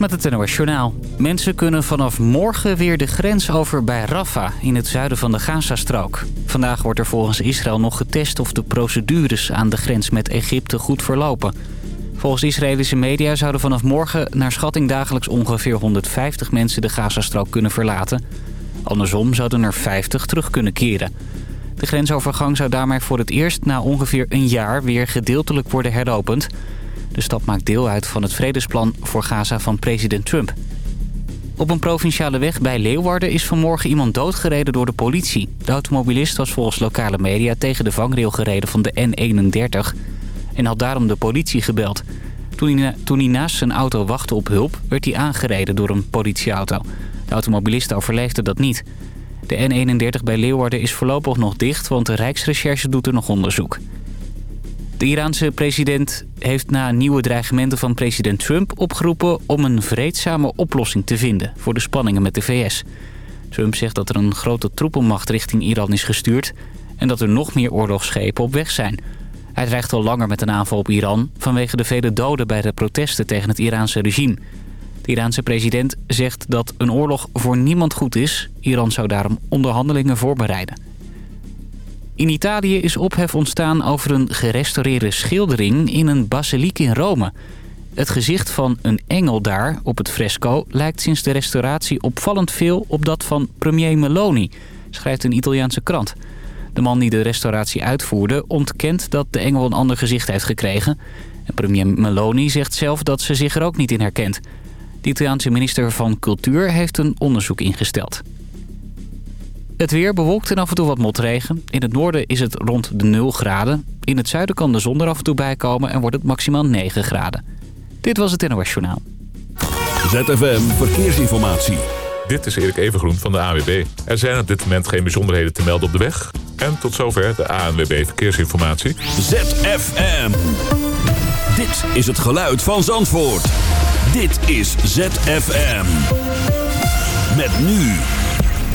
met het NOS Journaal. Mensen kunnen vanaf morgen weer de grens over bij Rafah in het zuiden van de Gazastrook. Vandaag wordt er volgens Israël nog getest of de procedures aan de grens met Egypte goed verlopen. Volgens Israëlische media zouden vanaf morgen naar schatting dagelijks ongeveer 150 mensen de Gazastrook kunnen verlaten. Andersom zouden er 50 terug kunnen keren. De grensovergang zou daarmee voor het eerst na ongeveer een jaar weer gedeeltelijk worden heropend... De stad maakt deel uit van het vredesplan voor Gaza van president Trump. Op een provinciale weg bij Leeuwarden is vanmorgen iemand doodgereden door de politie. De automobilist was volgens lokale media tegen de vangrail gereden van de N31... en had daarom de politie gebeld. Toen hij, toen hij naast zijn auto wachtte op hulp, werd hij aangereden door een politieauto. De automobilist overleefde dat niet. De N31 bij Leeuwarden is voorlopig nog dicht, want de Rijksrecherche doet er nog onderzoek. De Iraanse president heeft na nieuwe dreigementen van president Trump opgeroepen om een vreedzame oplossing te vinden voor de spanningen met de VS. Trump zegt dat er een grote troepenmacht richting Iran is gestuurd en dat er nog meer oorlogsschepen op weg zijn. Hij dreigt al langer met een aanval op Iran vanwege de vele doden bij de protesten tegen het Iraanse regime. De Iraanse president zegt dat een oorlog voor niemand goed is. Iran zou daarom onderhandelingen voorbereiden. In Italië is ophef ontstaan over een gerestaureerde schildering in een basiliek in Rome. Het gezicht van een engel daar op het fresco lijkt sinds de restauratie opvallend veel op dat van premier Meloni, schrijft een Italiaanse krant. De man die de restauratie uitvoerde ontkent dat de engel een ander gezicht heeft gekregen. En premier Meloni zegt zelf dat ze zich er ook niet in herkent. De Italiaanse minister van Cultuur heeft een onderzoek ingesteld. Het weer bewolkt en af en toe wat motregen. In het noorden is het rond de 0 graden. In het zuiden kan de zon er af en toe bij komen en wordt het maximaal 9 graden. Dit was het NOS Journaal. ZFM Verkeersinformatie. Dit is Erik Evengroen van de AWB. Er zijn op dit moment geen bijzonderheden te melden op de weg. En tot zover de ANWB Verkeersinformatie. ZFM. Dit is het geluid van Zandvoort. Dit is ZFM. Met nu...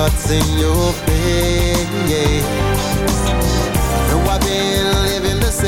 What's in your face.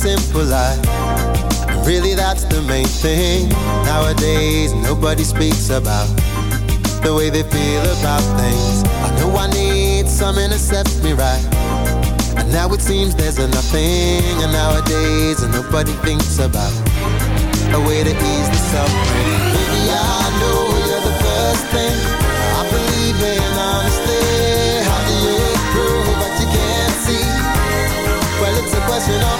simple life. Really, that's the main thing. Nowadays, nobody speaks about the way they feel about things. I know I need me right. And now it seems there's nothing. And nowadays, nobody thinks about a way to ease the suffering. Baby, I know you're the first thing I believe in honestly. How do you prove what you can't see? Well, it's a question of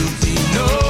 To be. No,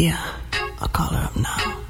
Yeah, I'll call her up now.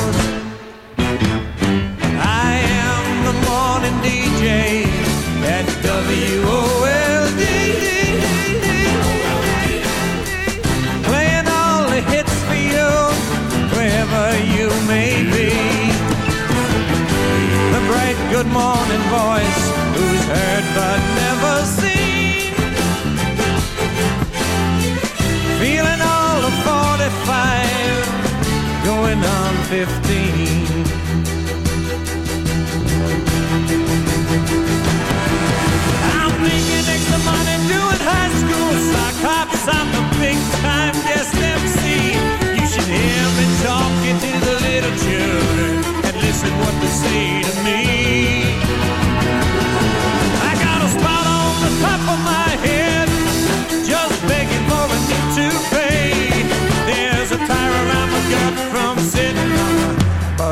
Morning DJ at WOLD. Playing all the hits for you, wherever you may be. The bright good morning voice,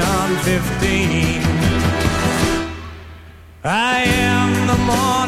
On 15. I am the morning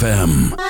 FM.